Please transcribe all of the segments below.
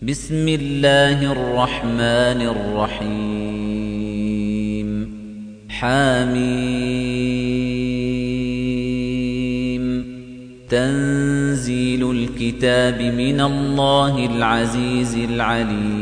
بسم الله الرحمن الرحيم. حميم. تنزيل الكتاب من الله العزيز العليم.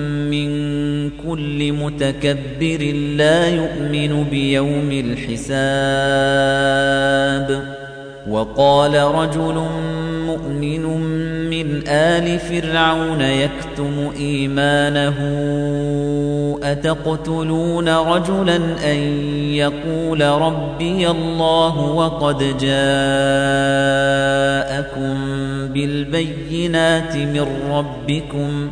كل متكبر لا يؤمن بيوم الحساب. وقال رجل مؤمن من آل فرعون يكتم إيمانه أتقتلون رجلا أن يقول ربي الله وقد جاءكم بالبينات من ربكم؟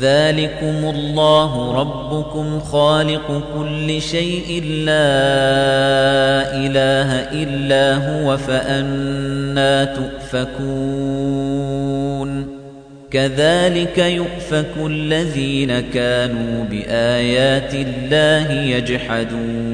ذلكم الله ربكم خالق كل شيء لا إله إلا هو فأنا تؤفكون كذلك يؤفك الذين كانوا بآيات الله يجحدون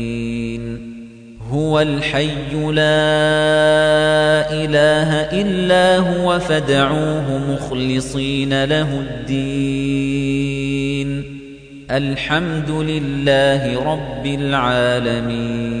هو الحي لا إله إلا هو فدعوه مخلصين له الدين. الحمد لله رب العالمين.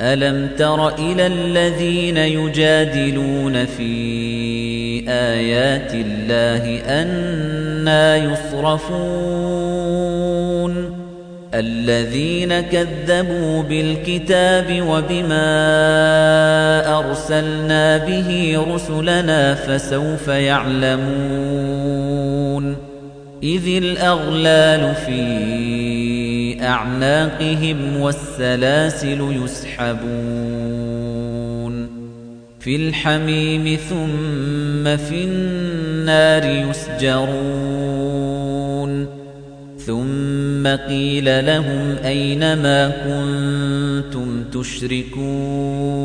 أَلَمْ تَرَ إِلَى الَّذِينَ يُجَادِلُونَ فِي آيَاتِ اللَّهِ أَنَّىٰ يُصْرَفُونَ؟ الَّذِينَ كَذَّبُوا بِالْكِتَابِ وَبِمَا أَرْسَلْنَا بِهِ رُسُلَنَا فَسَوْفَ يَعْلَمُونَ. إِذِ الْأَغْلَالُ فِي أعناقهم والسلاسل يسحبون في الحميم ثم في النار يسجرون ثم قيل لهم أين ما كنتم تشركون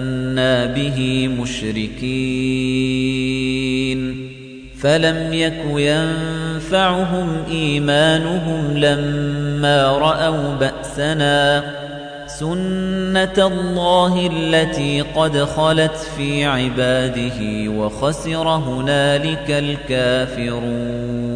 بِهِ مُشْرِكِينَ فَلَمْ يَكُ يَنفَعُهُمْ إِيمَانُهُمْ لَمَّا رَأَوْا بَأْسَنَا سُنَّةَ اللَّهِ الَّتِي قَدْ خَلَتْ فِي عِبَادِهِ وَخَسِرَ هُنَالِكَ الْكَافِرُونَ